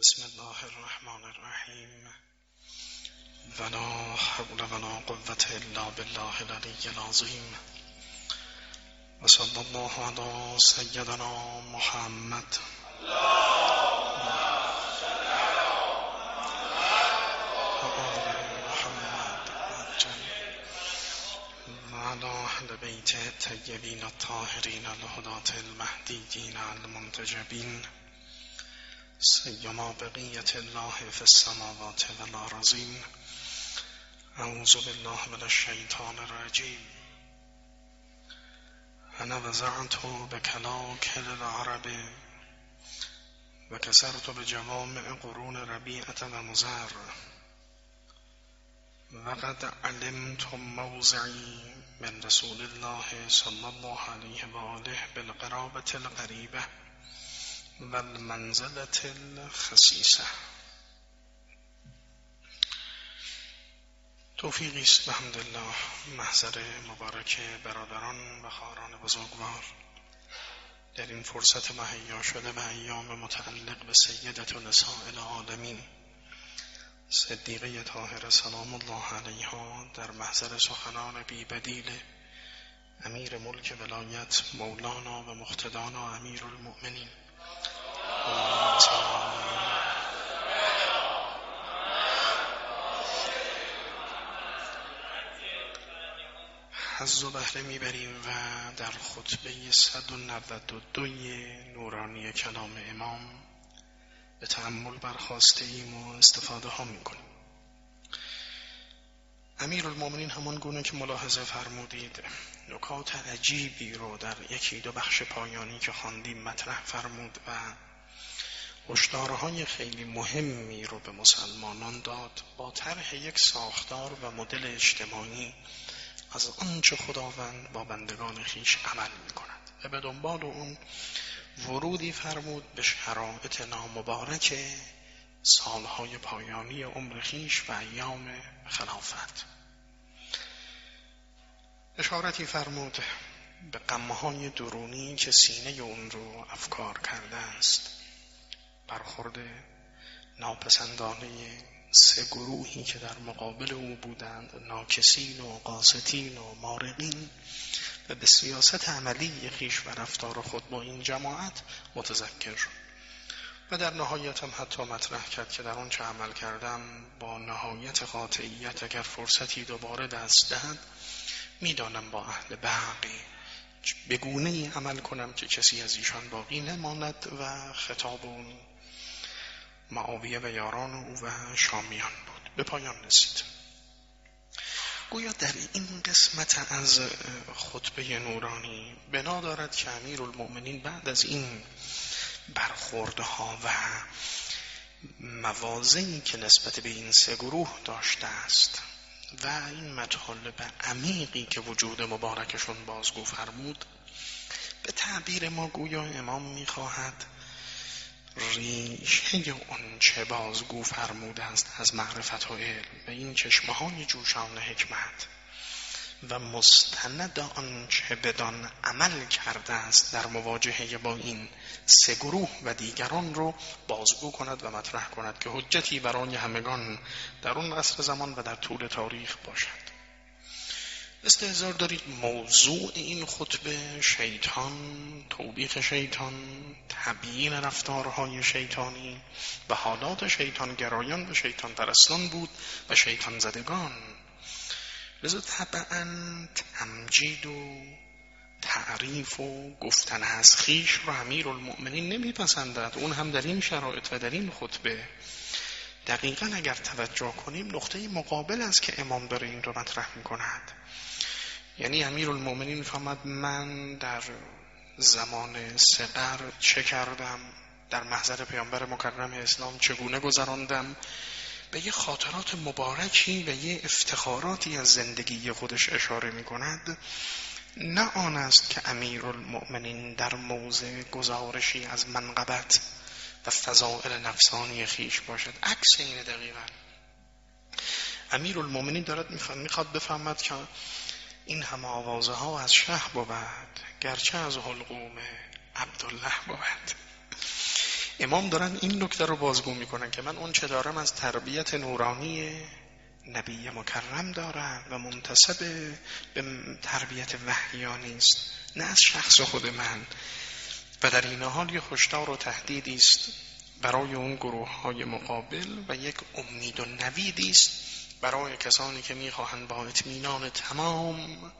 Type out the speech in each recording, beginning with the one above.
بسم الله الرحمن الرحیم. ولا حول ولا قوة الا بالله العلی العظیم. و صلی الله علی سیدنا محمد. أهل بيته الطيبين الطاهرين الهداة المهديين المنتجبين سیما بقیت الله في السماوات والارضین اعوذ بالله من الشیطان الرجیم. انا وزعت بکلاکل العرب و کسرت بجوامع قرون ربیعت و مزر وقد علمت موضعی من رسول الله صلی الله علیه و آله بالقرابة القریبه و المنزلت الخصیصه توفیقی است. به الله محضر مبارک برادران و خاران بزرگوار. در این فرصت مهیا شده و ایام متعلق به سیدت و نساء العالمین صدیقه طاهر سلام الله علیها در محضر سخنان بی بدیل امیر ملک ولایت مولانا و مختدانا امیر المؤمنین حض و بهره می‌بریم و در خطبه 192 نورانی کلام امام به تعمل برخواسته ایم و استفاده ها می‌کنیم. امیر المومنین همان گونه که ملاحظه فرمودید نکات عجیبی رو در یکی دو بخش پایانی که خواندیم مطرح فرمود و هشدارهای خیلی مهمی رو به مسلمانان داد با طرح یک ساختار و مدل اجتماعی از آنچه خداوند با بندگان خیش عمل می کند و به دنبال اون ورودی فرمود به شرایط نامبارک سالهای پایانی عمر خیش و ایام خلافت. اشارتی فرمود به قمه درونی که سینه اون رو افکار کرده است. برخورد ناپسندانه سه گروهی که در مقابل او بودند ناکسین و قاستین و مارقین. و به سیاست عملی خیش و رفتار خود با این جماعت متذکر شد. و در نهایت هم حتی مطرح کرد که در آنچه عمل کردم با نهایت قاطعیت اگر فرصتی دوباره دست دهد می‌دانم با اهل بقی بگونه ای عمل کنم که کسی از ایشان باقی نماند و خطاب معاویه و یاران او و شامیان بود. به پایان رسید. گویا در این قسمت از خطبه نورانی بنا دارد که امیر بعد از این برخوردها و موازنی که نسبت به این سه گروه داشته است و این مطالب عمیقی که وجود مبارکشون بازگو فرمود به تعبیر ما گویا امام می‌خواهد ریشه اون چه بازگو فرموده است از معرفت و علم به این چشمه های جوشان حکمت. و مستند آنچه بدان عمل کرده است در مواجهه با این سه گروه و دیگران رو بازگو کند و مطرح کند که حجتی برای همگان در اون عصر زمان و در طول تاریخ باشد. استهزار دارید موضوع این خطبه شیطان توبیخ شیطان تبیین رفتارهای شیطانی و حالات شیطان گرایان و شیطان پرستان بود و شیطان زدگان لذا طبعا تمجید و تعریف و گفتن از خیش رو امیر المؤمنین نمیپسندد. اون هم در این شرایط و در این خطبه. دقیقا اگر توجه کنیم نقطه مقابل است که امام داره این رو مطرح می کند یعنی امیر المؤمنین فهمد من در زمان سقر چه کردم در محضر پیامبر مکرم اسلام چگونه گذراندم. به یه خاطرات مبارکی و یه افتخاراتی از زندگی خودش اشاره می کند نه آن است که امیر المؤمنین در موضع گزارشی از منقبت و فضائل نفسانی خیش باشد. عکس این دقیقا. امیر المؤمنین دارد می‌خواد بفهمد که این همه آوازه ها از شه بود گرچه از حلقوم عبدالله بود. امام دارن این نکته رو بازگو می‌کنن که من اون چه دارم از تربیت نورانی نبی مکرم دارم و منتصب به تربیت وحیانی است نه از شخص خود من. و در این حال یه هشدار و تهدیدی است برای اون گروه های مقابل و یک امید و نویدی است برای کسانی که می‌خواهند با اطمینان تمام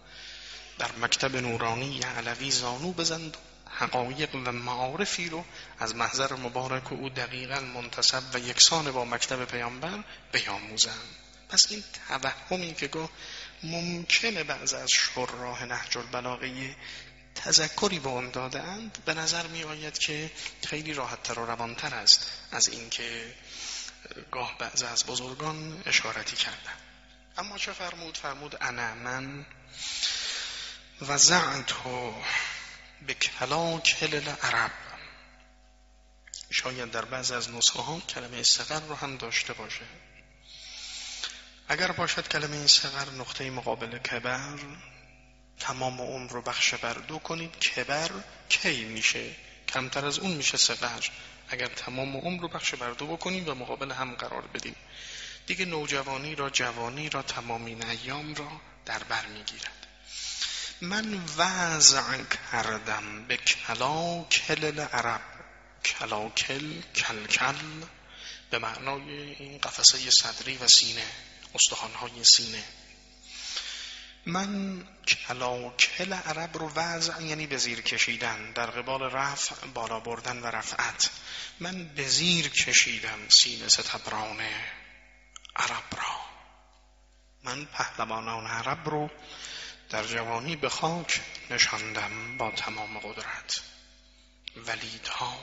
در مکتب نورانی علوی زانو بزند حقایق و معارفی رو از محضر مبارک او دقیقا منتصب و یکسان با مکتب پیامبر بیاموزند. پس این توهمی که گاه ممکنه بعض از شراه نهج البلاغه تذکری به اون دادند به نظر می آید که خیلی راحتتر و روانتر است از اینکه گاه بعض از بزرگان اشارتی کردن. اما چه فرمود؟ فرمود انا من وزعت به کل عرب شاید در بعض از نسخه ها کلمه استقر رو هم داشته باشه. اگر باشد کلمه صغر نقطه مقابل کبر تمام اون رو بخش بر دو کنید کبر کی میشه؟ کمتر از اون میشه صغر. اگر تمام اون رو بخش بر دو بکنیم و مقابل هم قرار بدیم. دیگه نوجوانی را جوانی را تمامین ایام را در بر می‌گیرد. من وضع کردم به کلا کل عرب کلاکل کلکل. به معنای این قفسه صدری و سینه استخوانهای سینه. من کلاکل عرب رو وضع یعنی به زیر کشیدن در قبال رفع بالا بردن و رفعت. من به زیر کشیدم سینه ستبران عرب را. من پهلوانان عرب رو در جوانی به خاک نشاندم با تمام قدرت. ولیدها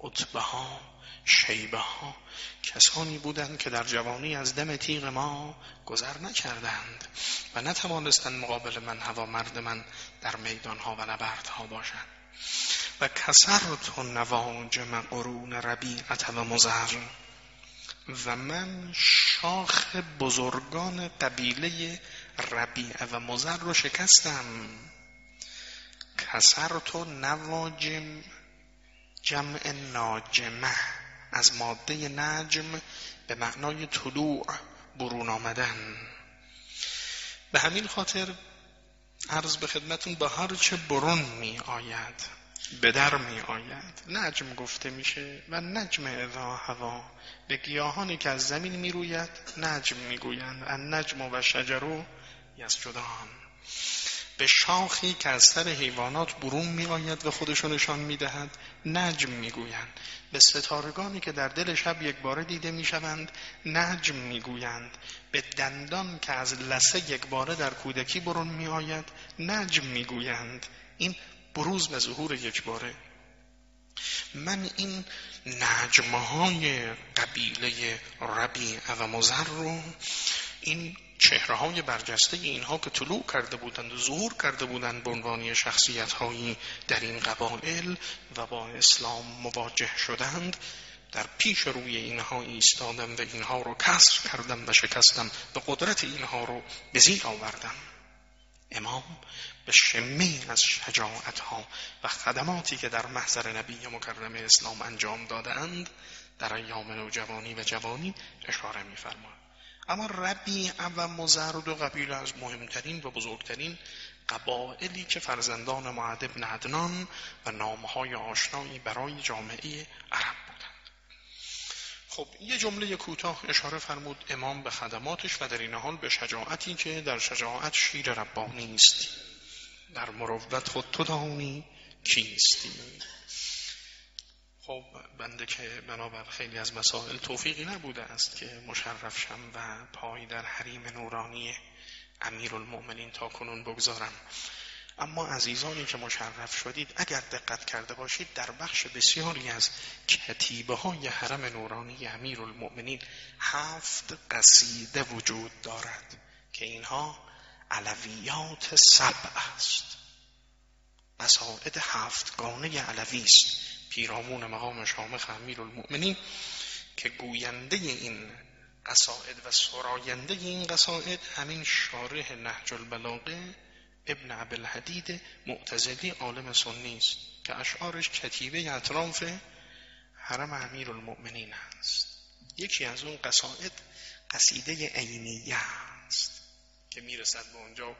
عطبه ها شیبه ها کسانی بودند که در جوانی از دم تیغ ما گذر نکردند و نتوانستند مقابل من هوا مرد من در میدان ها و نبردها باشند. و کسرت نواجم قرون ربیعت و مزر. و من شاخ بزرگان قبیله ربیع و مزر رو شکستم. کسرت نواجم جمع ناجمه. از ماده نجم به معنای طلوع برون آمدن. به همین خاطر عرض به خدمتون با هر چه برون می آید به در می آید. نجم گفته میشه و نجم اذا هوا. به گیاهانی که از زمین می روید نجم می گویند. ان نجم و شجرو یسجدان. به شاخی که از سر حیوانات برون می آید و خودشو نشان می دهد نجم می گویند به ستارگانی که در دل شب یک باره دیده می شوند نجم می گویند به دندان که از لسه یک باره در کودکی برون می آید نجم می گویند این بروز به ظهور یک باره من این نجمهای قبیله ربیع و مزر رو این چهره های برجسته اینها که طلوع کرده بودند و ظهور کرده بودند به عنوان شخصیت هایی در این قبایل و با اسلام مواجه شدند در پیش روی اینها ایستادم و اینها رو کسر کردم و شکستم و قدرت اینها رو به زیر آوردم. امام به شمی از شجاعت ها و خدماتی که در محضر نبی مکرم اسلام انجام دادند در ایام نوجوانی و جوانی اشاره می‌فرماید. اما ربیع و مزرد و قبیله از مهمترین و بزرگترین قبائلی که فرزندان معد ابن عدنان و نامهای آشنایی برای جامعه عرب بودند. خب یه جمله کوتاه اشاره فرمود امام به خدماتش و در این حال به شجاعتی که در شجاعت شیر ربانی است در مروت خود تو دانی کیستی خب بنده که بنابر خیلی از مسائل توفیقی نبوده است که مشرف شم و پای در حریم نورانی امیر المؤمنین تا کنون بگذارم. اما عزیزانی که مشرف شدید اگر دقت کرده باشید در بخش بسیاری از کتیبه های حرم نورانی امیر المؤمنین هفت قصیده وجود دارد که اینها علویات سبع است. قصائد هفتگانه علوی است. پیرامون مقام شامخ امیر المؤمنین که گوینده این قصائد و سراینده این قصائد همین شارح نهج البلاغه ابن عبدالحدید معتزلی عالم سنی است که اشعارش کتیبه اطراف حرم امیر المؤمنین است یکی از اون قصائد قصیده عینیه است که می‌رسد به اونجا.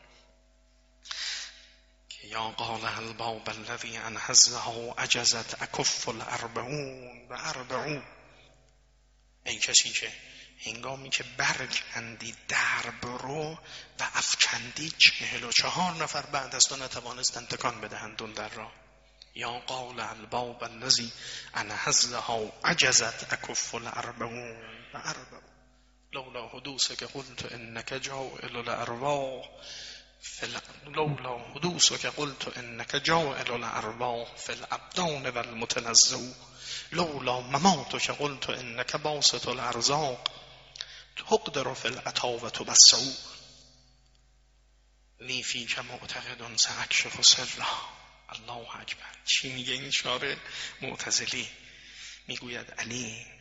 که یا قال الباب الذي انحزه عجزت اکف الاربعون و اربعون این کسی که هنگامی که برکندی درب رو و افکندی چهل و چهار نفر بعد از تو نتوانستن تکان بدهند اون در را. یا قال الباب الذي انحزه عجزت اکف الاربعون و اربعون لولا حدوثك قلت انك جائل الارواح لولا حدوثك قلت انك جائل الارواح في الابدان والمتنزه. لولا مماتك قلت انك باسط الارزاق تقدر في العطاوة والسعو لی فیک معتقد سأکشف سره. الله اکبر چی میگه این شعر معتزلی می‌گوید علی.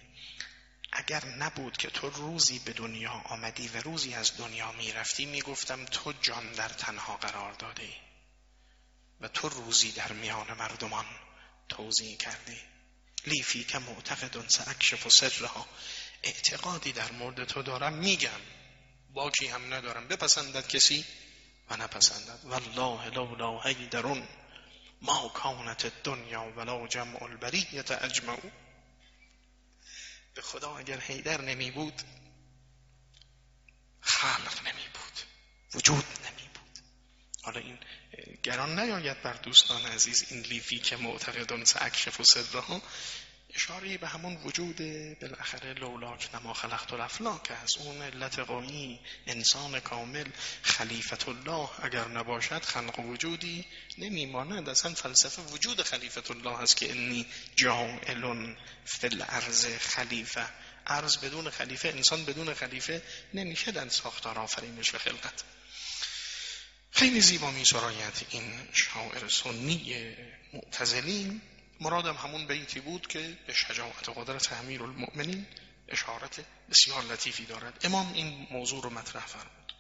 اگر نبود که تو روزی به دنیا آمدی و روزی از دنیا می‌رفتی می‌گفتم تو جان در تنها قرار دادی و تو روزی در میان مردمان توضیح کردی. لیفی که معتقد ساکشف و سرها اعتقادی در مورد تو دارم میگم. باکی هم ندارم. بپسندد کسی و نپسندد. والله لولا هیدرون ما کانت دنیا ولا جمع البریت اجمعون. به خدا اگر حیدر نمی بود خلق نمی بود وجود نمی بود حالا این گران نیاید بر دوستان عزیز این لیفی که معتقدان سعکشف و صدرها اشاره به همون وجود بالاخره لولاک نما خلقت الافلاک از اون علت قایی انسان کامل خلیفت الله. اگر نباشد خلق وجودی نمیماند. اصلا فلسفه وجود خلیفت الله هست که انی جاعل فی الارض خلیفه. ارز بدون خلیفه انسان بدون خلیفه نمیشه در ساختار آفرینش و خلقت. خیلی زیبا می این شاعر سنی معتزلین مرادم همون بیتی بود که به شجاعت قدرت امیر المؤمنین اشارت بسیار لطیفی دارد. امام این موضوع رو مطرح فرمود.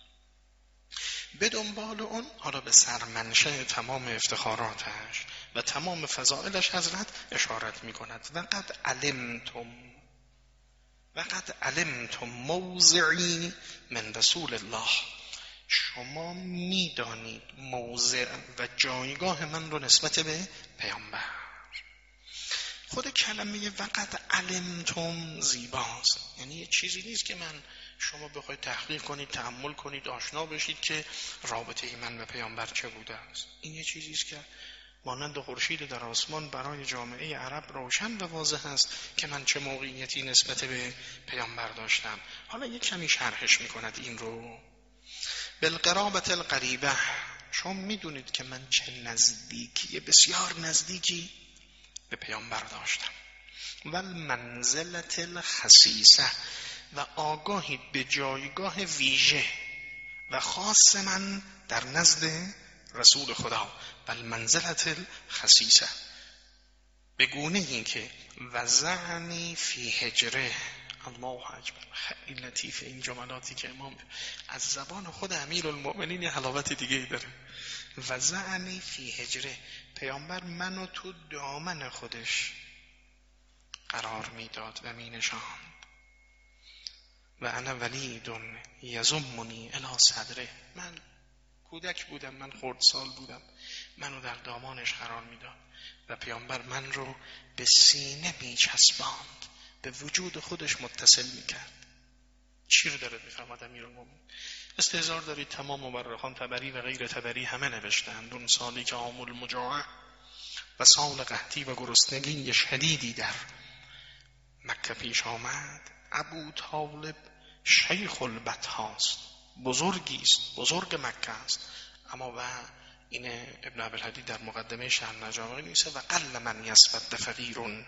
به دنبال اون حالا به سرمنشه تمام افتخاراتش و تمام فضائلش حضرت اشارت می کند. و قد علمتم و قد علمتم موضعی من رسول الله. شما می‌دانید موضع و جایگاه من رو نسبت به پیامبر. خود کلمه وقت علمتم زیباست. یعنی یه چیزی نیست که من شما بخواید تحقیق کنید تحمل کنید آشنا بشید که رابطه من به پیامبر چه بوده است. این یه چیزی است که مانند خورشید در آسمان برای جامعه عرب روشن و واضح است که من چه موقعیتی نسبت به پیامبر داشتم. حالا یک کمی شرحش می‌کند این رو. بالقرابت القریبه شما می‌دونید که من چه نزدیکی بسیار نزدیکی به پیامبر داشتم و منزلت الخصیصه و آگاهی به جایگاه ویژه و خاص من در نزد رسول خدا. و منزلت الخصیصه به گونه این که وزعنی فی هجره الله اکبر. خیلی لطیف این جملاتی که امام از زبان خود امیر المؤمنین حلاوت دیگه داره. و زعنی فی هجره. پیامبر منو تو دامن خودش قرار می‌داد و می نشاند و انا ولیدون یزمونی الی صدره. من کودک بودم من خردسال بودم. منو در دامانش قرار می‌داد. و پیامبر من رو به سینه می چسباند به وجود خودش متصل می‌کرد. چی رو داره میفرماد امیرالمومنین استهزار دارید تمام مورخان تبری و غیر تبری همه نوشتند اون سالی که عامل مجاعه و سال قحطی و گرسنگی شدیدی در مکه پیش آمد. ابو طالب شیخ البت هاست. بزرگی است بزرگ مکه است. اما و این ابن عبدالحدید در مقدمه شهر نجامه نیسته و قل من یسفد فقیرون.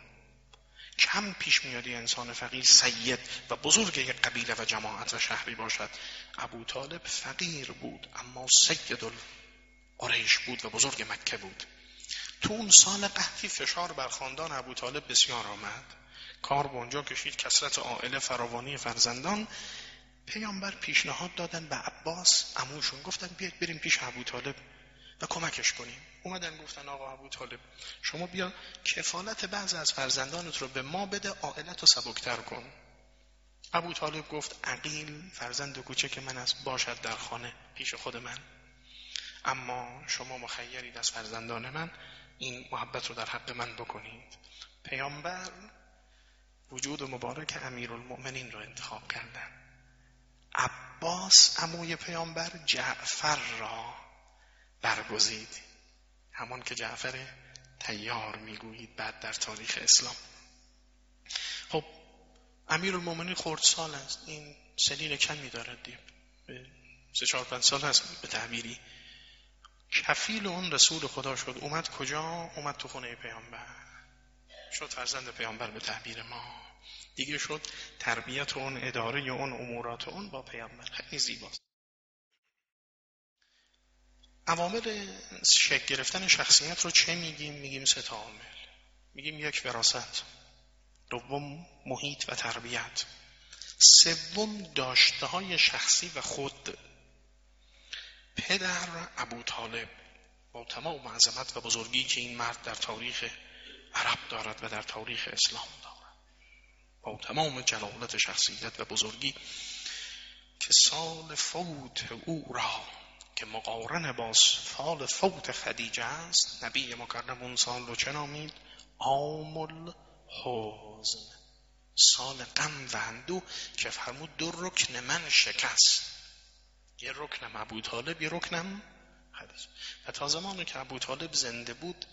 کم پیش میادی انسان فقیر سید و بزرگ یک قبیله و جماعت و شهری باشد. ابو طالب فقیر بود اما سید قریش بود و بزرگ مکه بود. تو اون سال قحطی فشار بر خاندان ابو طالب بسیار آمد. کار به اونجا کشید کسرت عائله فراوانی فرزندان. پیامبر پیشنهاد دادن به عباس عموشون گفتن بیاید بریم پیش ابو طالب و کمکش کنیم. اومدن گفتن آقا ابو طالب شما بیا کفالت بعض از فرزندانت رو به ما بده عائلت رو سبکتر کن. ابو طالب گفت عقیل فرزند کوچک من است باشد در خانه پیش خود من. اما شما مخیرید از فرزندان من این محبت رو در حق من بکنید. پیامبر وجود مبارک امیر المؤمنین رو انتخاب کردن. عباس اموی پیامبر جعفر را برگزید. همان که جعفر تیار می‌گویید بعد در تاریخ اسلام. خب امیر المومنین خورد سال است. این سنین کمی دارد دیم سه چهار پنج سال هست به تعبیری. کفیل اون رسول خدا شد. اومد کجا؟ اومد تو خونه پیامبر. شد فرزند پیامبر به تعبیر ما. دیگه شد تربیت اون اداره اون امورات اون با پیامبر. خیلی زیباست. عوامل شکل گرفتن شخصیت رو چه میگیم؟ میگیم سه تا عامل. میگیم یک وراست دوم محیط و تربیت. سوم داشته های شخصی و خود. پدر ابو طالب. با تمام عظمت و بزرگی که این مرد در تاریخ عرب دارد و در تاریخ اسلام دارد. با تمام جلالت شخصیت و بزرگی که سال فوت او را که مقارن با سال فوت خدیجه است نبی مکرم اون سال رو چه نامید؟ آمل حوزن سال غم و اندو که فرمود دو رکن من شکست. یه رکنم ابو طالب یه رکنم حدیث و تا زمانی که ابو طالب زنده بود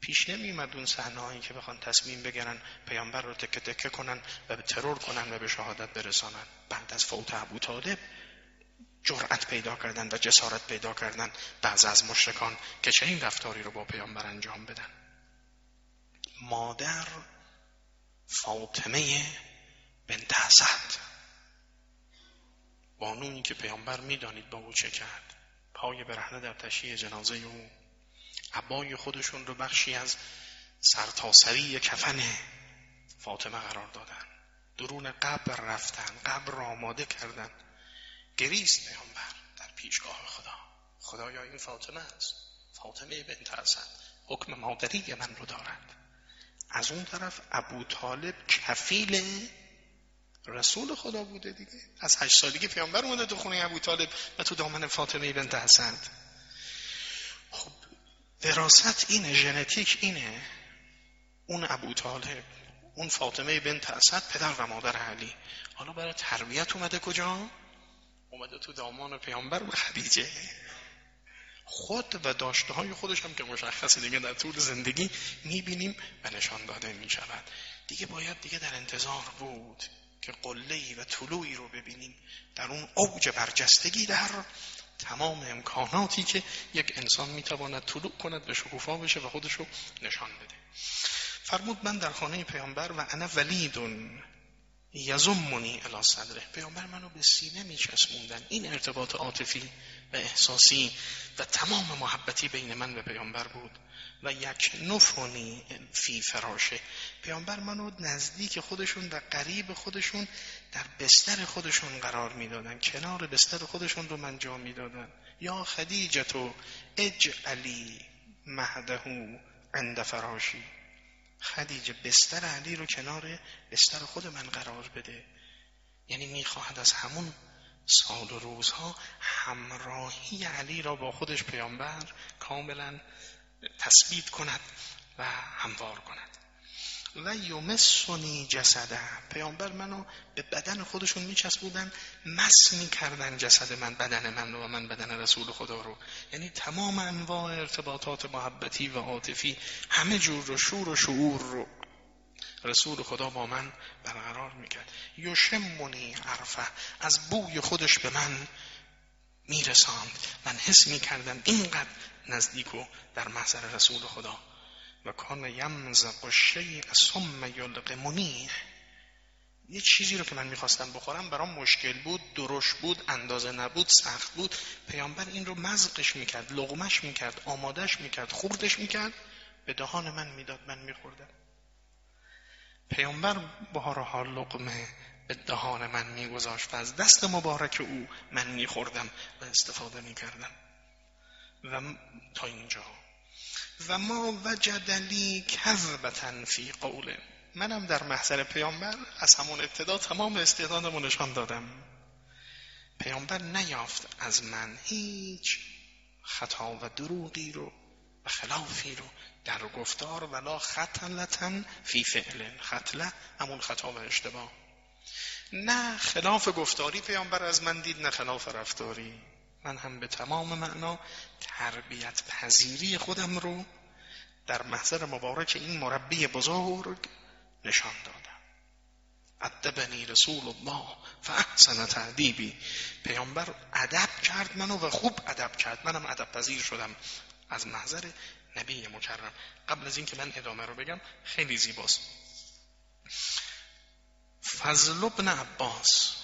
پیش نمیمد اون صحنه که بخوان تصمیم بگیرن پیامبر رو تکه تکه کنن و به ترور کنن و به شهادت برسانن. بعد از فوت ابو طالب جرأت پیدا کردن و جسارت پیدا کردن بعض از مشرکان که چنین رفتاری رو با پیامبر انجام بدن. مادر فاطمه بنت اسد. بانونی که پیامبر می‌دانید با او چه کرد. پای برهنه در تشییع جنازه او. عبای خودشون رو بخشی از سرتاسری کفن فاطمه قرار دادن. درون قبر رفتن قبر را آماده کردن. گریست پیامبر در پیشگاه خدا. خدایا این فاطمه است. فاطمه بنت اسد حکم مادری من رو دارد. از اون طرف ابو طالب کفیل رسول خدا بوده دیگه. از هشت سالگی پیامبر اومده تو خونه ابو طالب و تو دامن فاطمه بنت حسن. خب وراست اینه ژنتیک اینه. اون ابو طالب اون فاطمه بنت اسد پدر و مادر علی. حالا برای تربیت اومده کجا؟ اومده تو دامان پیامبر و خدیجه. خود و داشته های خودش هم که مشخصه دیگه در طول زندگی می‌بینیم و نشان داده می‌شود. دیگه باید دیگه در انتظار بود که قله و طلوعی رو ببینیم. در اون اوج برجستگی در تمام امکاناتی که یک انسان می‌تواند طلوع کند به شکوفا بشه و خودش رو نشان بده. فرمود من در خانه پیامبر و انا ولیدون یزمونی الی صدره. پیامبر منو به سینه میچسبوندن. این ارتباط عاطفی و احساسی و تمام محبتی بین من و پیامبر بود. و یک نفونی فی فراشه. پیامبر منو نزدیک خودشون و قریب خودشون در بستر خودشون قرار می‌دادن. کنار بستر خودشون رو من جا می‌دادن. یا خدیجتو اجعلی مهدهو عند فراشی خدیجه بستر علی رو کنار بستر خود من قرار بده. یعنی می‌خواهد از همون سال و روزها همراهی علی را با خودش پیامبر کاملا تثبیت کند و هموار کند. و یومسونی جسده. پیامبر منو به بدن خودشون میچسبودن مس می‌کردن جسد من بدن من و من بدن رسول خدا رو. یعنی تمام انواع ارتباطات محبتی و عاطفی همه جور رو شور و شعور رو رسول خدا با من برقرار می‌کرد. یوشمونی عرفه. از بوی خودش به من میرساند. من حس می‌کردم اینقدر نزدیک و در محضر رسول خدا و کان یمزق شیء ثم یلقمنی یه چیزی رو که من می‌خواستم بخورم برام مشکل بود درش بود اندازه نبود سخت بود. پیامبر این رو مزقش می‌کرد لغمش می‌کرد آمادش می‌کرد خوردش می‌کرد. به دهان من می‌داد من میخوردم. پیامبر بارها لقمه به دهان من میگذاشت و از دست مبارک او من میخوردم و استفاده می‌کردم. و تا اینجا. و ما وجدلی کذبتن فی قوله. منم در محضر پیامبر از همون ابتدا تمام استعدادمو نشان دادم. پیامبر نیافت از من هیچ خطا و دروغی رو و خلافی رو در گفتار ولا خطلتن فی فعل. خطله همون خطا و اشتباه. نه خلاف گفتاری پیامبر از من دید نه خلاف رفتاری. من هم به تمام معنا تربیت پذیری خودم رو در محضر مبارک این مربی بزرگ نشان دادم. ادبنی رسول الله فاحسن تعدیبی پیامبر ادب کرد منو و خوب ادب کرد. منم ادب پذیر شدم از محضر نبی مکرم. قبل از اینکه من ادامه رو بگم خیلی زیباست. فضل ابن عباس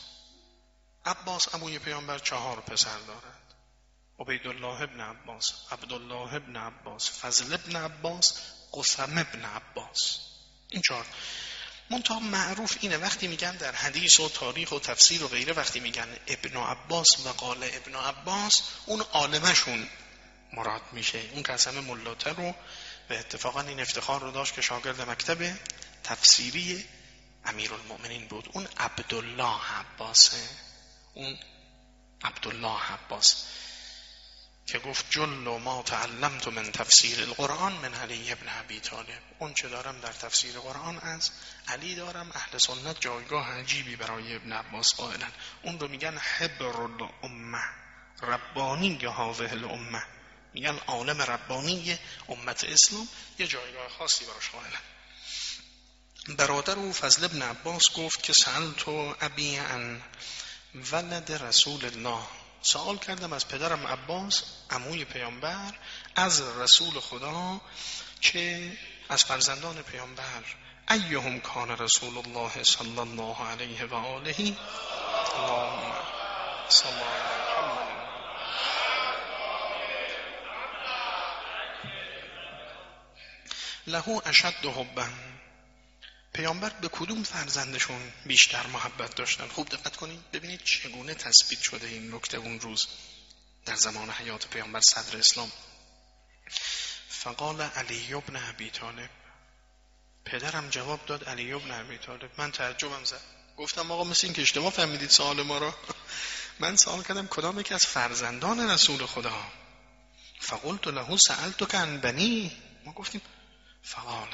عباس عموی پیامبر چهار پسر دارد. عبیدالله ابن عباس عبدالله ابن عباس فضل ابن عباس قسم ابن عباس. این چهار. منتها معروف اینه وقتی میگن در حدیث و تاریخ و تفسیر و غیره وقتی میگن ابن عباس و قال ابن عباس اون عالمشون مراد میشه. اون قسم ملاته رو به اتفاقا این افتخار رو داشت که شاگرد مکتب تفسیری امیر المؤمنین بود. اون عبدالله عباسه. اون عبدالله عباس که گفت جل ما تعلمت من تفسیر القرآن من علی ابن عبی طالب. اون چه دارم در تفسیر قرآن از علی دارم اهل سنت جایگاه عجیبی برای ابن عباس قائلن. اون رو میگن حبر الامه ربانی هاوه الامه. میگن عالم ربانی امت اسلام یه جایگاه خاصی براش قائلن. برادر او فضل ابن عباس گفت که سأل تو ابی ان ولد رسول الله. سوال کردم از پدرم عباس عموی پیامبر از رسول خدا که از فرزندان پیامبر. ایهم کان رسول الله صلی الله علیه و آله. اللهم صلی له اشد حبا. پیامبر به کدوم فرزندشون بیشتر محبت داشتن؟ خوب دقت کنید ببینید چگونه تثبیت شده این نکته اون روز در زمان حیات پیامبر صدر اسلام. فقال علی ابن ابی طالب. پدرم جواب داد علی ابن ابی طالب. من تعجبم زد. گفتم آقا مثل این که اشتباه فهمیدید سوال ما را. من سوال کردم کدام یکی از فرزندان رسول خدا؟ فقلت له سألتك عن بنی. ما گفتیم فقال.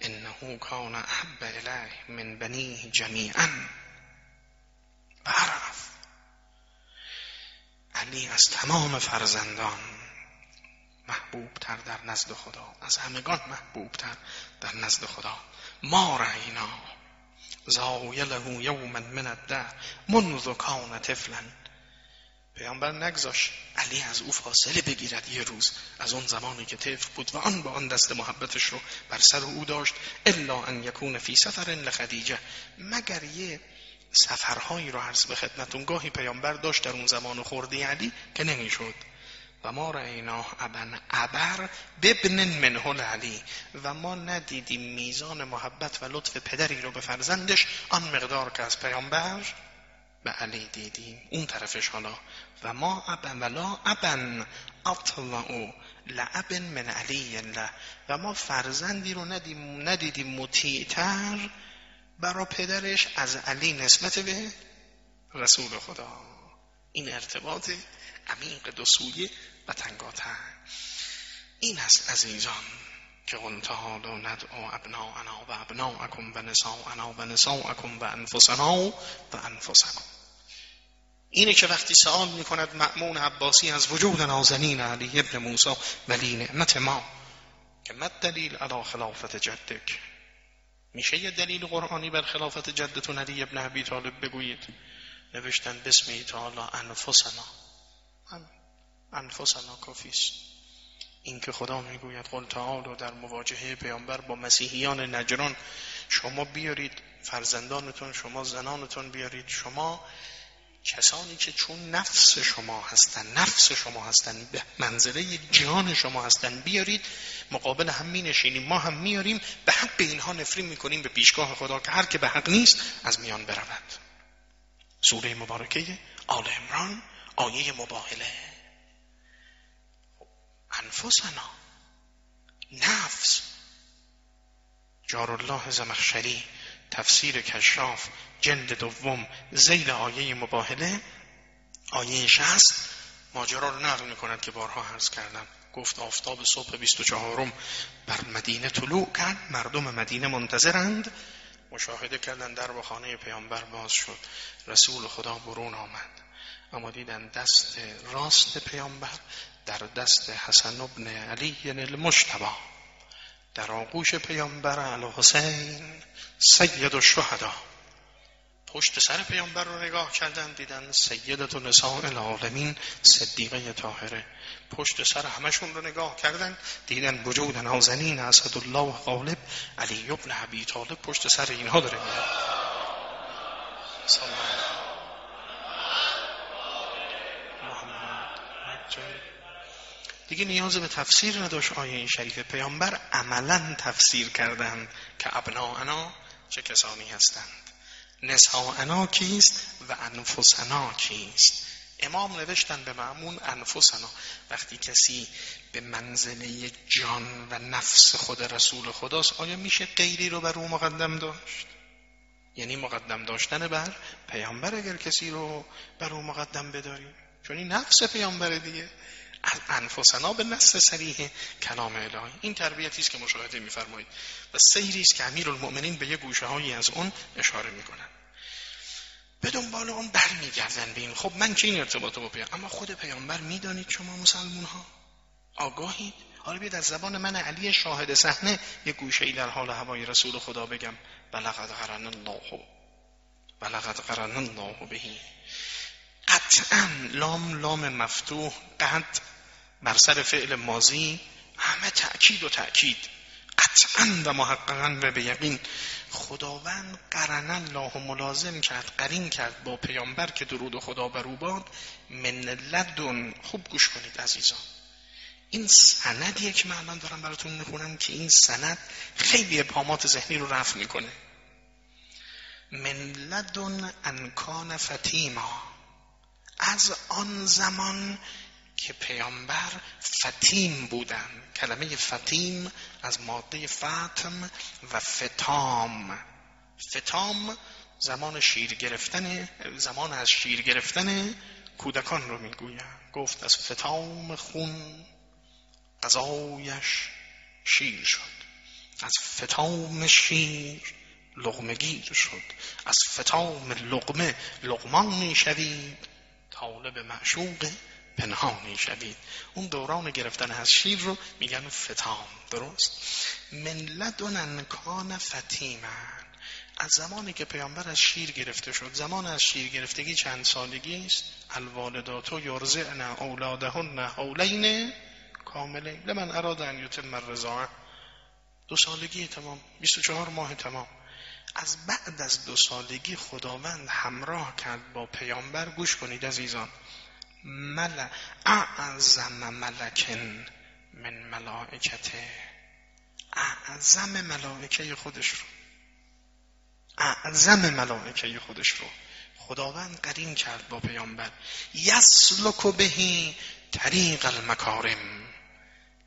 انه کان احب الیه من بنیه جمیعا و عرف علی از تمام فرزندان محبوب تر در نزد خدا از همگان محبوب تر در نزد خدا. ما رعینا زایله یوما من الدهر منذ کان طفلا. پیامبر نگذاش. علی از او فاصله بگیرد یه روز. از اون زمانی که طفل بود و آن با آن دست محبتش رو بر سر او داشت الا ان یکون فی سفر لخدیجه. مگر یه سفرهایی رو عرض به خدمتون گاهی پیامبر داشت در اون زمان خورده علی که نمی‌شد. و ما رأیناه ابن ابر ببن منه علی و ما ندیدیم میزان محبت و لطف پدری رو به فرزندش آن مقدار که از پیامبر به علی دیدیم. اون طرفش حالا. و ما ابن ولا ابن اطلعو لعبن من علی الله. و ما فرزندی رو ندیدیم, ندیدیم مطیعتر برا پدرش از علی نسبت به رسول خدا. این ارتباط عمیق دو سویه و تنگاتر. این است عزیزان که قل تعالوا ندعو ابناءنا و ابناءکم و نساءنا و نساءکم و انفسنا و انفسکم. اینه که وقتی سوال می‌کند مأمون عباسی از وجود نازنین علی ابن موسی ولی نعمت ما که مد دلیل علا خلافت جدک؟ میشه یه دلیل قرآنی بر خلافت جدتون علی ابن عبی طالب بگویید؟ نوشتن بسم تعالی انفسنا. انفسنا کافیست این که خدا می‌گوید قل تعالو در مواجهه پیامبر با مسیحیان نجران شما بیارید فرزندانتون شما زنانتون بیارید شما کسانی که چون نفس شما هستن نفس شما هستن به منزله جان شما هستن بیارید مقابل هم می نشینیم ما هم میاریم به حق به اینها نفرین می‌کنیم به پیشگاه خدا که هر که به حق نیست از میان برود. سوره مبارکه آل امران آیه مباهله. انفسنا نفس. جارالله زمخشری تفسیر کشاف جلد دوم زیل آیه مباهله آیه شست ماجرا رو نقل می‌کند که بارها عرض کردم. گفت آفتاب صبح 24 بر مدینه طلوع کرد مردم مدینه منتظرند. مشاهده کردن در خانه پیامبر باز شد. رسول خدا برون آمد. اما دیدن دست راست پیامبر در دست حسن ابن علی المشتبه در آغوش پیامبر علی حسین سید و شهدا پشت سر پیامبر رو نگاه کردن دیدن سیدت و نساء العالمین صدیقه طاهره. پشت سر همشون رو نگاه کردن دیدن وجود نازنین اسدالله و غالب علی ابن ابی طالب پشت سر اینها داره میاد دیگه نیاز به تفسیر نداشت آیه این شریف. پیامبر عملا تفسیر کردن که ابناعنا چه کسانی هستند؟ نساءنا کیست و انفسنا کیست؟ امام نوشتن به معمون انفسنا وقتی کسی به منزله جان و نفس خود رسول خداست آیا میشه غیری رو بر او مقدم داشت؟ یعنی مقدم داشتن بر پیامبر اگر کسی رو بر او مقدم بداریم؟ چون این نفس پیامبر دیگه. از انفسنا به نص سریح کلام الهی. این تربیتی است که مشاهده میفرمایید. و سیری است که امیر المؤمنین به یه گوشه هایی از اون اشاره می‌کنن. به دنبال اون برمیگردن به این. خب من که این ارتباط با پیامبر اما خود پیامبر می‌دانید شما مسلمون ها آگاهید؟ حالا بیاد از زبان من علی شاهد صحنه یه گوشه ای در حال هوای رسول خدا بگم. بلغت قرن الله. بلغت قرن الله بهی. قطعا لام لام مفتوح قد بر سر فعل ماضی همه تأکید و تأکید. قطعا و محققا و به یقین. خداوند قرن الله ملازم کرد قرین کرد با پیامبر که درود خدا بر او باد. من لدن. خوب گوش کنید عزیزان. این سندیه که من الان دارم براتون می‌خونم که این سند خیلی اپامات ذهنی رو رفع می‌کنه. من لدن انکان فتیما از آن زمان که پیامبر فتیم بودن. کلمه فتیم از ماده فتم و فتام. فتام زمان شیر گرفتن زمان از شیر گرفتن کودکان رو می‌گویم. گفت از فتام خون غذایش شیر شد. از فتام شیر لغمه گیر شد. از فتام لغمه لغمان می‌شوید طالب معشوق پنهانی شوید اون دوران گرفتن از شیر رو میگن فتام. درست؟ من لدن انکان فتیمن از زمانی که پیامبر از شیر گرفته شد زمان از شیر گرفتگی چند سالگی است؟ الوالداتو یرزعن اولادهن حولین کاملین. لمن اراد ان یتم الرضاعه دو سالگی تمام. 24 ماه تمام. از بعد از دو سالگی خداوند همراه کرد با پیامبر. گوش کنید عزیزان. مل اعظم ملکن من ملائکته. اعظم ملائکه خودش رو. اعظم ملائکه خودش رو. خداوند قرین کرد با پیامبر. یسلک بهی طریق المکارم.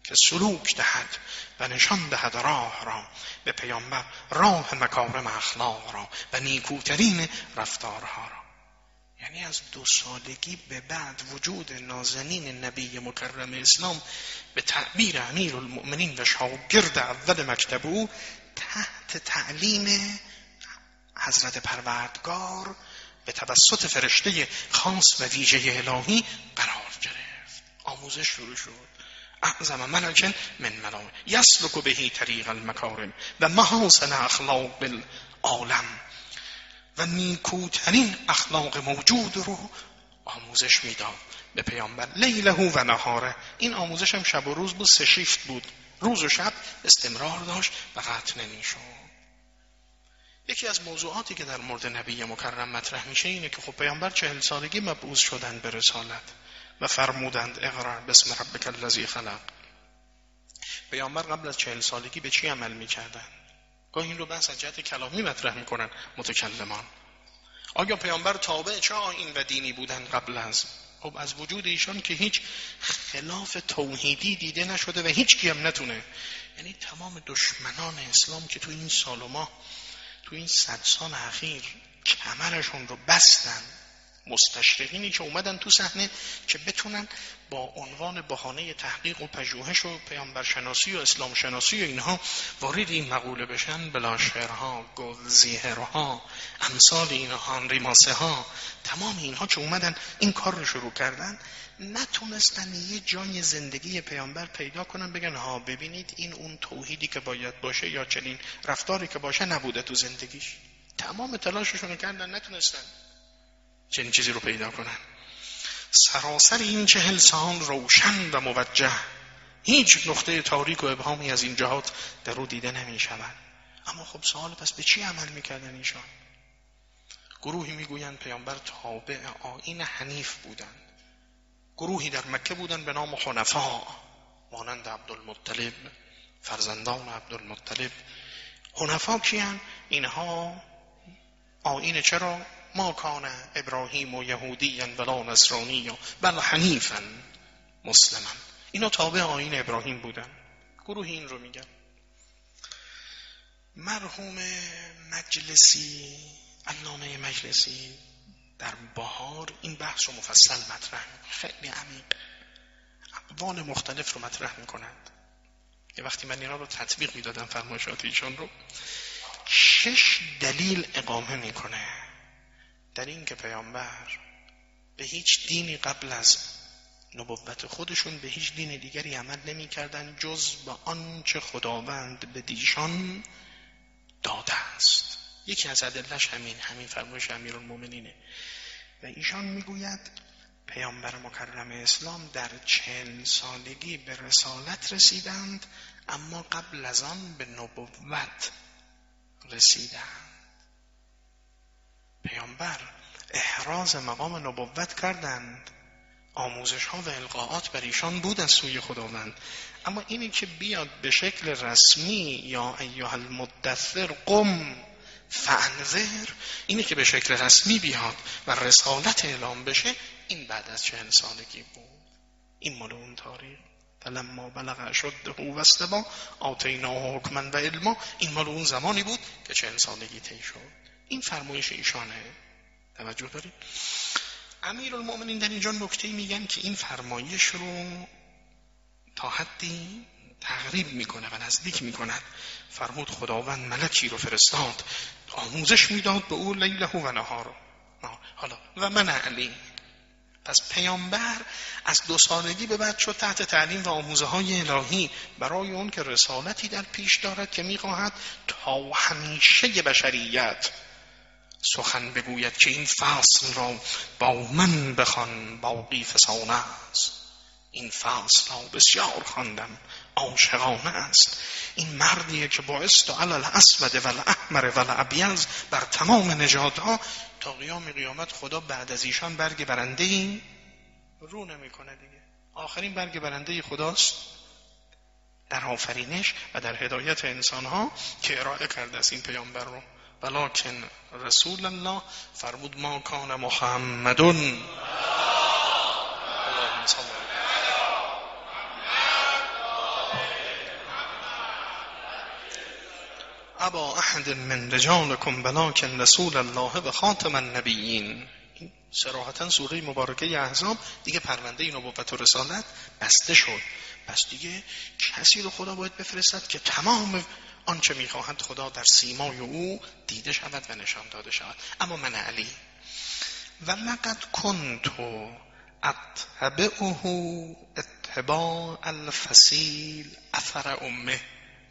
که سلوک دهد و نشان دهد راه را. به پیامبر راه مکارم اخلاق را و نیکوترین رفتارها را. یعنی از دو سالگی به بعد وجود نازنین نبی مکرم اسلام به تعبیر امیر المؤمنین و شاگرد اول مکتب او تحت تعلیم حضرت پروردگار به توسط فرشته خاص و ویژه الهی قرار گرفت. آموزش شروع شد. اعظم ملکن من ملائک یسلک بهی طریق المکارم و محاسن اخلاق بالعالم و نیکوترین اخلاق موجود رو آموزش می‌داد به پیامبر لیله و نهاره. این آموزش هم شب و روز بود سه شیفت بود. روز و شب استمرار داشت و قطع نمی‌شد. یکی از موضوعاتی که در مورد نبی مکرم مطرح میشه اینه که خب پیامبر چهل سالگی مبعوض شدن به رسالت و فرمودند اقرار بسم ربک الذی خلق. پیامبر قبل از چهل سالگی به چی عمل می‌کردن گاهی این رو بحث از جهت کلامی مطرح می‌کنن متکلمان. آیا پیامبر تابع چه آین و دینی بودن قبل از؟ خب از وجود ایشان که هیچ خلاف توحیدی دیده نشده و هیچ کیم نتونه. یعنی تمام دشمنان اسلام که تو این سال و ماه تو این صد سال اخیر کمرشون رو بستن مستشرقینی که اومدن تو صحنه که بتونن با عنوان بهانه تحقیق و پژوهش و پیامبر شناسی و اسلام شناسی و اینها وارد این مقوله بشن بلاشهرها گلزیهرها امثال اینها ریماسه ها تمام اینها که اومدن این کار رو شروع کردن نتونستن یه جای زندگی پیامبر پیدا کنن بگن ها ببینید این اون توحیدی که باید باشه یا چنین رفتاری که باشه نبوده تو زندگیش. تمام تلاششون کردن نتونستن. چنین چیزی رو پیدا کنن. سراسر این چهل سال روشن و موجه. هیچ نقطه تاریک و ابهامی از این جهات در رو دیده نمی شود اما خب سوال پس به چی عمل می‌کردن ایشان؟ گروهی می‌گویند پیامبر تابع آین حنیف بودند. گروهی در مکه بودند به نام خنفا مانند عبدالمطلب فرزندان عبدالمطلب. خنفا کیان اینها آین چرا؟ ما کان ابراهیم و یهودی ولا نصرانی بل حنیفا مسلما. اینا تابع آین ابراهیم بودن. گروه این رو میگن. مرحوم مجلسی علامه مجلسی در بهار این بحث رو مفصل مطرح خیلی عمیق. اقوال مختلف رو مطرح می‌کنند. یه وقتی من اینا رو تطبیق می‌دادم فرمایشات ایشان رو شش دلیل اقامه می‌کنه. در این که پیامبر به هیچ دینی قبل از نبوت خودشون به هیچ دین دیگری عمل نمی کردن جز به آنچه خداوند به دیشان داده است. یکی از ادلش همین همین فرمایش امیرالمومنینه و ایشان می‌گوید پیامبر مکرم اسلام در چهل سالگی به رسالت رسیدند اما قبل از آن به نبوت رسیدند. پیامبر احراز مقام نبوت کردند. آموزش ها و القاعات بر ایشان بود از سوی خداوند. اما اینی که بیاد به شکل رسمی یا ایها المدثر قم فانذر اینی که به شکل رسمی بیاد و رسالت اعلام بشه این بعد از چهل سالگی بود. این مال اون تاریخ. فلما بلغ اشده و استوا آتیناه حکما و علما این مال اون زمانی بود که چهل سالگی طی شد. این فرمایش ایشانه. توجه دارید؟ امیر المؤمنین در اینجا نکته میگن که این فرمایش رو تا حدی تقریب می‌کنه و نزدیک می‌کند. فرمود خداوند ملکی رو فرستاد آموزش می‌داد به او لیله و نهار. حالا و من علی. پس پیامبر از دو سالگی به بعد شد تحت تعلیم و آموزه های الهی. برای اون که رسالتی در پیش دارد که می‌خواهد تا همیشه بشریت سخن بگوید که این فصل را با من بخوان باقی فسانه است. این فصل را بسیار خواندم عاشقانه است. این مردیه که باعث و علل اسود و الاحمر و الابیض بر تمام نژادها تا قیام قیامت خدا بعد از ایشان برگ برنده این رو نمی‌کنه دیگه. آخرین برگ برنده خداست. در آفرینش و در هدایت انسانها که ارائه کرده است این پیامبر رو. ولکن رسول الله فرمود ما کان محمدون. ابا احد من رجالکم بلاکن رسول الله و خاتم النبیین. سراحتا سوره مبارکه احزاب دیگه پرونده نبوت و رسالت بسته شد. پس دیگه کسی رو خدا باید بفرستد که تمام آنچه می‌خواهند خدا در سیمای او دیده شود و نشان داده شود. اما من علی و لقد کنتو اتبعه اتباع الفصیل اثر امه.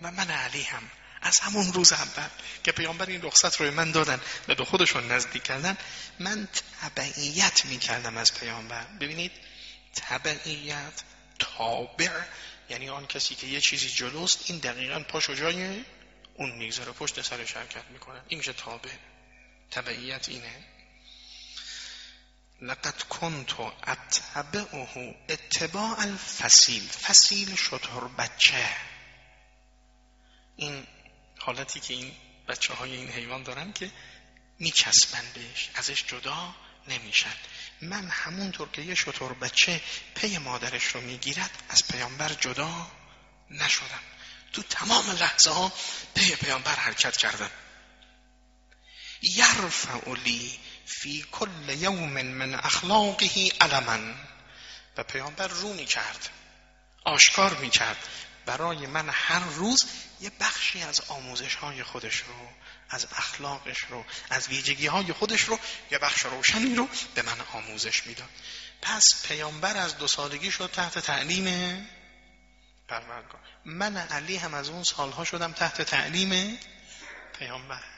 و من علی هم از همون روز اول که پیامبر این رخصت رو من دادن و به خودشون نزدیک کردن من تبعیت می‌کردم از پیامبر. ببینید تبعیت تابع یعنی آن کسی که یه چیزی جلوست این دقیقا پاشو جای اون می‌گذاره پشت سر شرکت می‌کنه. این میشه تابع. تبعیت اینه. لقد کنت اتبعه اتباع الفصیل فصیل شطور بچه. این حالتی که این بچه های این حیوان دارن که میچسبن بهش ازش جدا نمیشن. من همونطور که یه شطور بچه پی مادرش رو می‌گیرد از پیامبر جدا نشدم. تو تمام لحظه ها پی پیامبر حرکت کردم. یرفع لی فی کل یوم من اخلاقه علما. و پیامبر رو می کرد آشکار می کرد برای من هر روز یه بخشی از آموزش های خودش رو از اخلاقش رو از ویژگی های خودش رو یه بخش روشنی رو به من آموزش می‌داد. پس پیامبر از دو سالگی شد تحت تعلیم پروردگار من علی هم از اون سالها شدم تحت تعلیم پیامبر.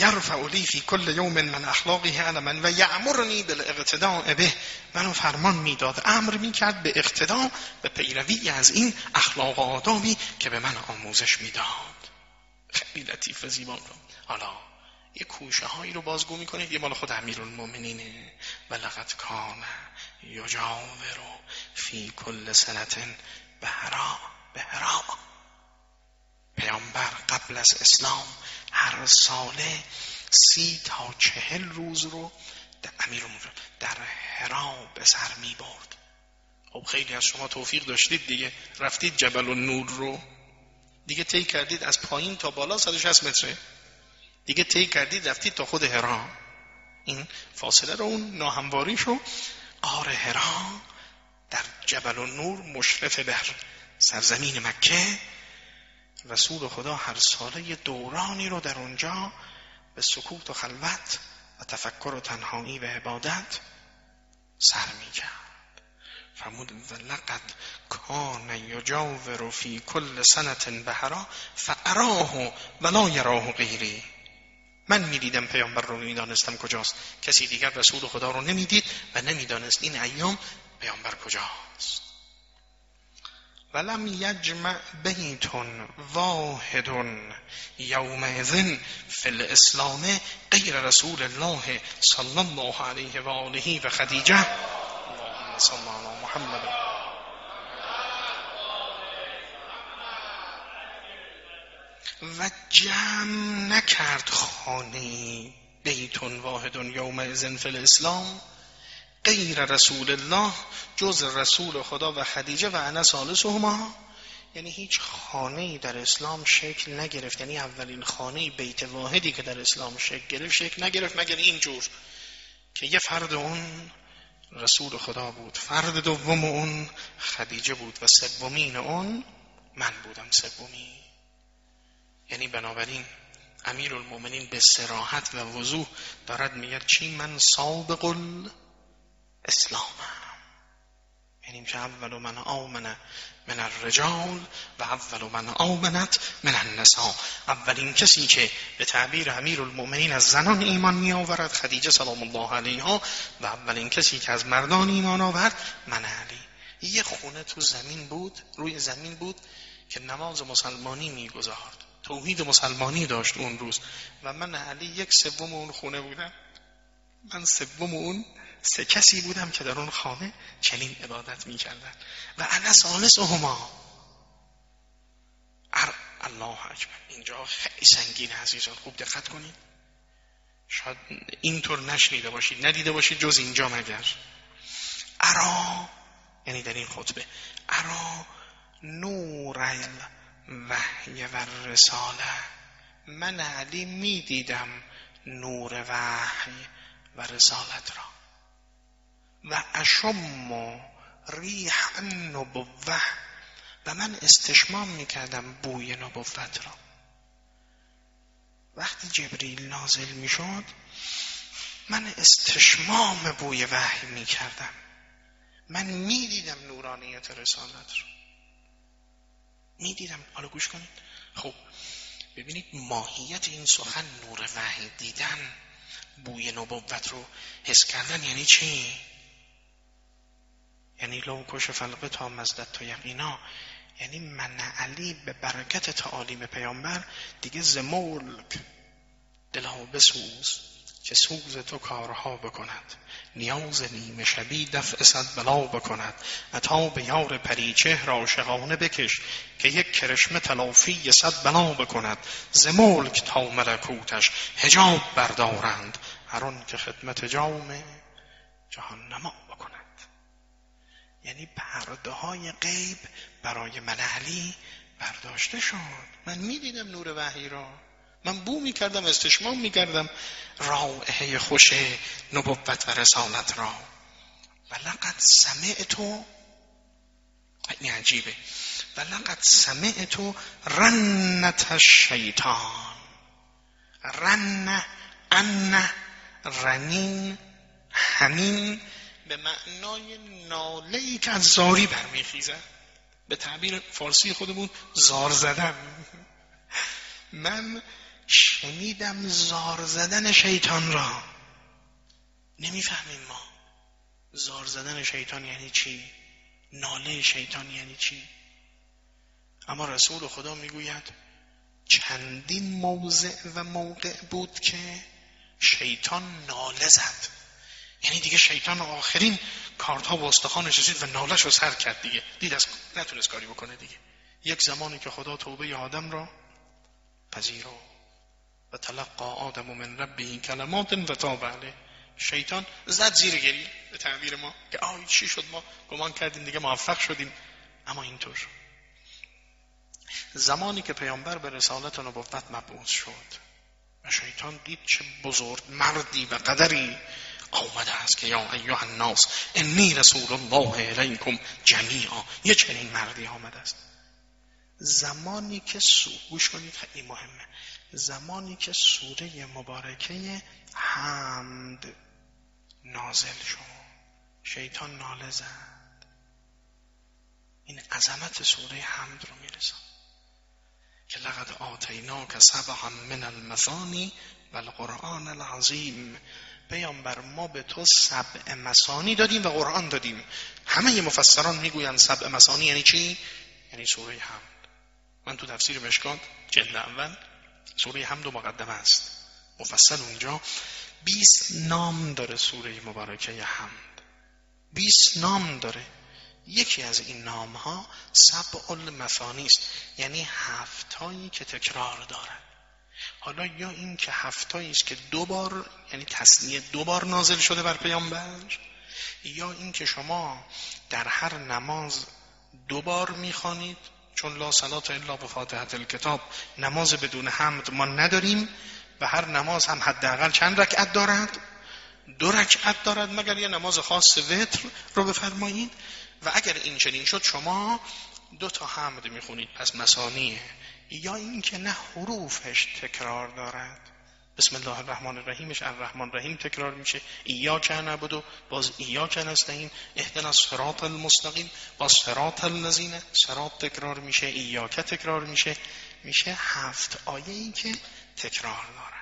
یرفع لی فی کل یوم من اخلاقه علما و یعمرنی بالاقتداء به منو فرمان می‌داد. امر می‌کرد به اقتدا به پیروی از این اخلاق و آدابی که به من آموزش می‌داد. خیلی لطیف و زیبا. حالا یه کوشه هایی رو بازگو می‌کنه یه مال خود امیر المومنینه و لقد کان یجاور فی کل سنت بهرا بهرا. پیامبر قبل از اسلام هر ساله سی تا چهل روز رو در امیر در هرا به سر می برد. خب خیلی از شما توفیق داشتید دیگه. رفتید جبل و نور رو. دیگه طی کردید از پایین تا بالا 160 متره. دیگه طی کردید رفتید تا خود هرا این فاصله رو اون ناهمواریش رو آر هرا در جبل و نور مشرف بر سرزمین مکه رسول خدا هر ساله یه دورانی رو در اونجا به سکوت و خلوت و تفکر و تنهایی و عبادت سر می کرد فرمود لقد کان یجاور فی کل سنت بهرا فاراه ولا یراه غیری. من می‌دیدم پیامبر رو می‌دانستم کجاست. کسی دیگر رسول خدا رو نمی‌دید و نمی‌دانست این ایام پیامبر کجاست. ولم یجمع بیت واحد یومئذ فی الاسلام غیر رسول الله صلی الله علیه و آله و خدیجه. اللهم صل محمد. و جمع نکرد خانه بیت واحد یومئذ فی الاسلام غیر رسول الله جز رسول خدا و خدیجه و انا ثالثهما یعنی هیچ خانه در اسلام شکل نگرفت. یعنی اولین خانه بیت واحدی که در اسلام شکل گرفت شکل نگرفت مگر اینجور که یه فرد اون رسول خدا بود. فرد دوم اون خدیجه بود و سومین اون من بودم سومی. یعنی بنابراین امیر المومنین به سراحت و وضوح دارد میگه چی من سابق اسلامم یعنی که اول من آمن من الرجال و اول من آمنت من النساء. اولین کسی که به تعبیر امیر المؤمنین از زنان ایمان می آورد خدیجه سلام الله علیها و اولین کسی که از مردان ایمان آورد من علی. یه خونه تو زمین بود روی زمین بود که نماز مسلمانی می‌گذارد. توحید مسلمانی داشت اون روز. و من علی یک سوم اون خونه بودم. من سوم اون سه کسی بودم که در اون خانه چنین عبادت می کردن و انا سالس هما الله اکبر. اینجا خیلی سنگین عزیزان. خوب دقت کنید. شاید اینطور نشنیده باشید. ندیده باشید جز اینجا مگر. ارا یعنی در این خطبه. ارا نور وحی و رساله من علی می‌دیدم نور وحی و رسالت را. و اشم ریح النبوه و من استشمام می‌کردم بوی نبوت را. وقتی جبریل نازل می‌شد من استشمام بوی وحی می‌کردم. من می‌دیدم نورانیت رسالت رو می‌دیدم. حالا گوش کنید. خب ببینید ماهیت این سخن نور وحی دیدن بوی نبوت رو حس کردن یعنی چی؟ یعنی لو فلقه تا مزدت تا یقینا. یعنی من علی به برکت تعالیم پیامبر دیگه زمولک دلها بسوز که سوز تو کارها بکند. نیاز نیمه شبی دفع صد بلا بکند. عطا به یار پریچه را شغانه بکش که یک کرشمه تلافی صد بلا بکند. ز ملک تا ملکوتش هجاب بردارند. هر که خدمت جام جهان نما بکند. یعنی پرده های غیب برای منعلی برداشته شد. من می‌دیدم نور وحی را. من بو می‌کردم استشمام می‌کردم. رائحه خوش نبوت و رسالت را. و لقد سمعتو این عجیبه. و لقد سمعتو رنت الشیطان. رن ان رنین همین به معنای ناله ای که از زاری برمیخیزد. به تعبیر فارسی خودمون زار زدن. من شنیدم زار زدن شیطان را. نمی‌فهمیم ما. زار زدن شیطان یعنی چی؟ ناله شیطان یعنی چی؟ اما رسول خدا می‌گوید چندین موضع و موقع بود که شیطان ناله زد. یعنی دیگه شیطان آخرین کارت ها و استخوانش رسید و نالش رو سر کرد دیگه. دید از نتونست کاری بکنه دیگه. یک زمانی که خدا توبه آدم را پذیرو و تلقا آدم من ربه کلمات و تاب علیه. شیطان زد زیر گری به تعبیر ما که آی چی شد ما گمان کردیم دیگه موفق شدیم. اما اینطور. زمانی که پیامبر به رسالت و نبوت مبعوث شد و شیطان دید چه بزرگ مردی و قدری آمده است که یا ایها الناس انی رسول الله الیکم جمیعا. یه چنین مردی آمده است. زمانی که سو گوش کنید خیلی مهمه. زمانی که سوره مبارکه حمد نازل شد شیطان ناله زد. این عظمت سوره حمد رو می‌رسم که لقد آتینا که من المثانی و القرآن العظیم. پیامبر ما به تو سبع مسانی دادیم و قرآن دادیم. همه مفسران می‌گویند سبع مسانی یعنی چی؟ یعنی سوره حمد. من تو تفسیر مشکات جلد اول سوره حمد و مقدمه است. مفصل اونجا. 20 نام داره سوره مبارکه حمد. 20 نام داره. یکی از این نام ها سبع المثانی است. یعنی هفتایی که تکرار دارد. حالا یا این که هفتایی که دو بار یعنی تصنیه دو بار نازل شده بر پیامبر یا این که شما در هر نماز دو بار می‌خوانید چون لا صلات الا به الکتاب نماز بدون حمد ما نداریم و هر نماز هم حداقل چند رکعت دارد؟ دو رکعت دارد مگر یه نماز خاص وتر رو بفرمایید؟ و اگر این چنین شد شما دو تا حمد می‌خونید پس مسانیه. یا این که نه حروفش تکرار دارد. بسم الله الرحمن الرحیمش الرحمن الرحیم تکرار میشه. ایا که نبودو باز ایا که نستهیم اهدنا صراط المستقیم باز صراط الذین. صراط تکرار میشه ایا که تکرار میشه. میشه هفت آیه ای که تکرار دارن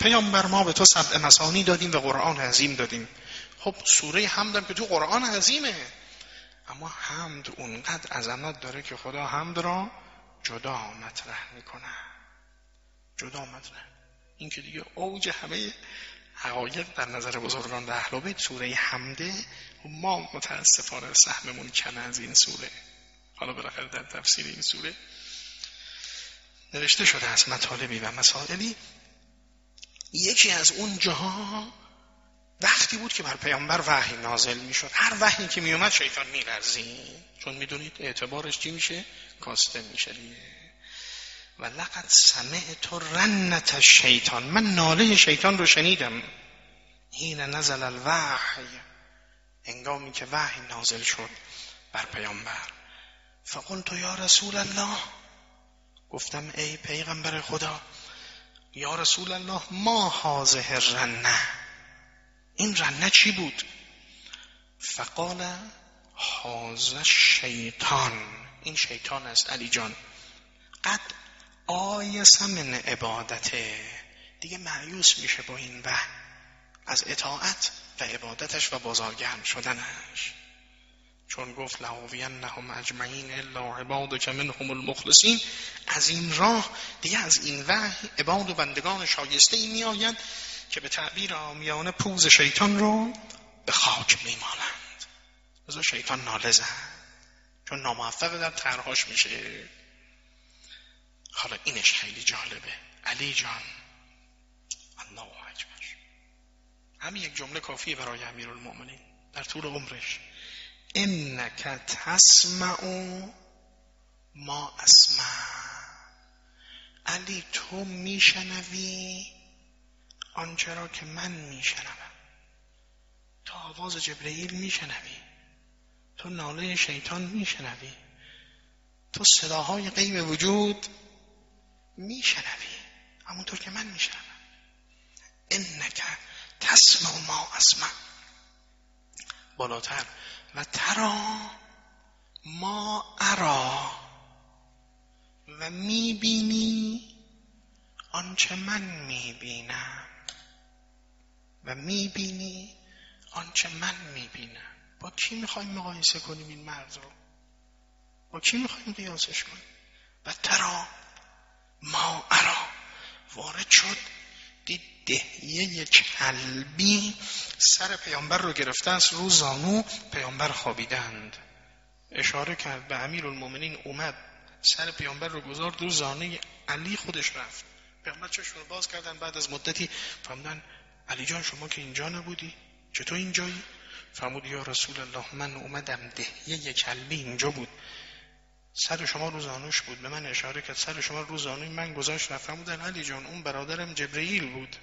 پیامبر ما به تو سبع مسانی دادیم و قرآن عظیم دادیم. خب سوره حمدم که تو قرآن عظیمه. اما حمد اونقدر عظمت داره که خدا حمد را جدا مطرح می‌کنه. جدا مطرح. این که دیگه اوج همه حقایق در نظر بزرگان در اهل سوره حمده ما متاسفانه سهممون کم از این سوره. حالا بالاخره در تفسیر این سوره نوشته شده از مطالبی و مسائلی. یکی از اون جاها وقتی بود که بر پیامبر وحی نازل می‌شد. هر وحی که میومد شیطان میلرزید. چون می‌دونید اعتبارش چی میشه؟ کاسته میشه و لقد سمعت رنت شیطان من ناله شیطان رو شنیدم. این نزل الوحی. انگامی که وحی نازل شد بر پیامبر. فقلت یا رسول الله. گفتم ای پیغمبر خدا یا رسول الله ما حاضه رنه این رنه چی بود؟ فقال حاضه شیطان این شیطان است علی جان. قد آیس من عبادته. دیگه معیوس میشه با این و از اطاعت و عبادتش و بازارگرم شدنش. چون گفت نهم اجمعین الا عبادک منهم المخلصین. از این راه دیگه از این وحی عباد و بندگان شایسته ای می که به تعبیر آمیانه پوز شیطان رو به خاک میمالند. از شیطان ناله زن چون ناموفق در ترهاش میشه. حالا اینش خیلی جالبه. علی جان. الله اکبر. همین یک جمله کافیه برای المؤمنین در طول عمرش. انک تسمع ما اسمع علی تو میشنوی؟ آنچه را که من میشنوم. تو آواز جبرئیل میشنوی. تو ناله شیطان میشنوی. تو صداهای غیب وجود میشنوی. همونطور که من میشنوم. انک تسمع ما اسمع. بالاتر. و ترا ما ارا. و می‌بینی آنچه من می‌بینم. و می‌بینی آنچه من می‌بینم. با کی می‌خوایم مقایسه کنیم این مرد رو؟ با کی می‌خوایم قیاسش کنیم؟ و ترا ما ارا وارد شد. دید دهیه کلبی سر پیامبر رو گرفته است رو زانو پیامبر خوابیدند. اشاره کرد به امیر المومنین اومد سر پیامبر رو گذارد. رو زانه علی خودش رفت. پیامبر چشم رو باز کردن بعد از مدتی فهمدن علی جان شما که اینجا نبودی؟ چطور اینجایی؟ فرمود یا رسول الله من اومدم دهیه کلبی اینجا بود. سر شما رو زانوش بود. به من اشاره کرد. سر شما رو زانوی من گذاشت و فرمودن علی جان اون برادرم جبرئیل بود.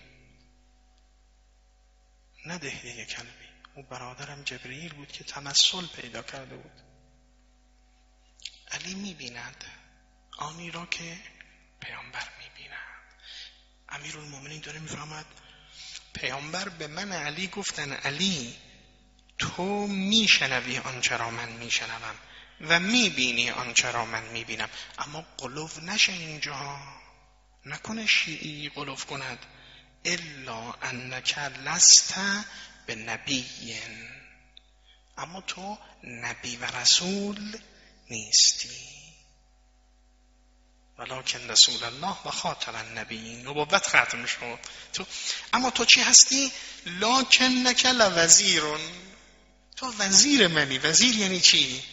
نه دهیه کلبی. اون برادرم جبرئیل بود که تمثل پیدا کرده بود. علی می‌بیند. آنی را که پیامبر می‌بیند. امیر المومنین داره می‌فهمد پیامبر به من علی گفتن علی تو میشنوی آنچه را من میشنوم و می‌بینی آنچه را من می‌بینم. اما قلوف نشه اینجا. نکنه شیعی قلوف کند. الا انک لست به نبیین. اما تو نبی و رسول نیستی. ولکن رسول الله و خاتم النبیین. نبوت ختم شد. تو اما تو چی هستی؟ لاکن نکل وزیرون تو وزیر منی. وزیر یعنی چی؟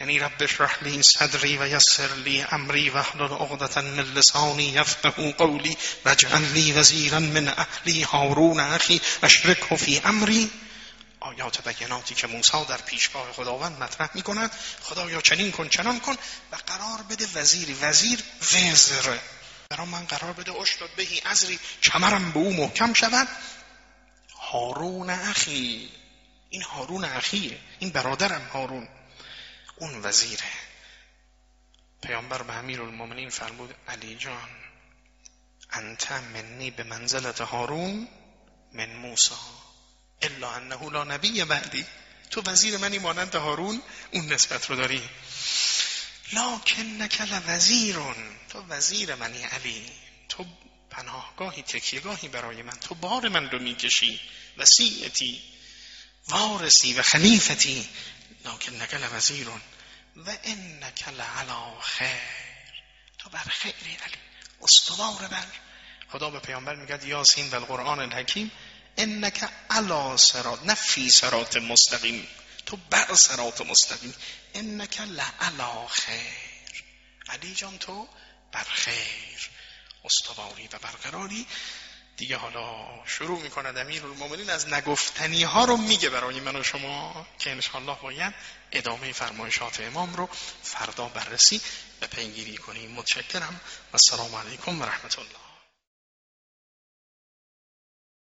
یعنی رب اشرح لی صدری و یسر لی امری و احلل عقدة من لسانی یفقه قولی و اجعل لی وزیرا من اهلی هارون اخی اشرکه فی امری. آیات بیناتی که موسی در پیشگاه خداوند مطرح می کند خدایا چنین کن چنان کن و قرار بده وزیری وزیر وزر. برای من قرار بده اشتاد بهی ازری کمرم به او محکم شود. هارون اخی. این هارون اخیه. این برادرم هارون. اون وزیره. پیامبر به امیر المومنین فرمود علی جان انت منی به منزلت هارون من موسی. الا انه لا نبی بعدی. تو وزیر منی مانند هارون اون نسبت رو داری. لکن نکل وزیرون تو وزیر منی علی. تو پناهگاهی تکیهگاهی برای من. تو بار من رو می‌کشی. وسیعتی. وارسی و خلیفتی. لکن نکل وزیرون و نکل علا خیر. تو بر خیری علی. استوار بر. خدا به پیامبر میگه یاسین و القرآن الحکیم انک علا سرات نه فی سرات مستقیم تو بر سرات مستقیم. انک لعلا خیر. علی جان تو بر خیر. استواری و برقراری. دیگه حالا شروع می‌کنه امیر المومنین از نگفتنی ها رو میگه برای من و شما که انشاءالله باید ادامه فرمایشات امام رو فردا بررسی و پیگیری کنیم. متشکرم و السلام علیکم و رحمت الله.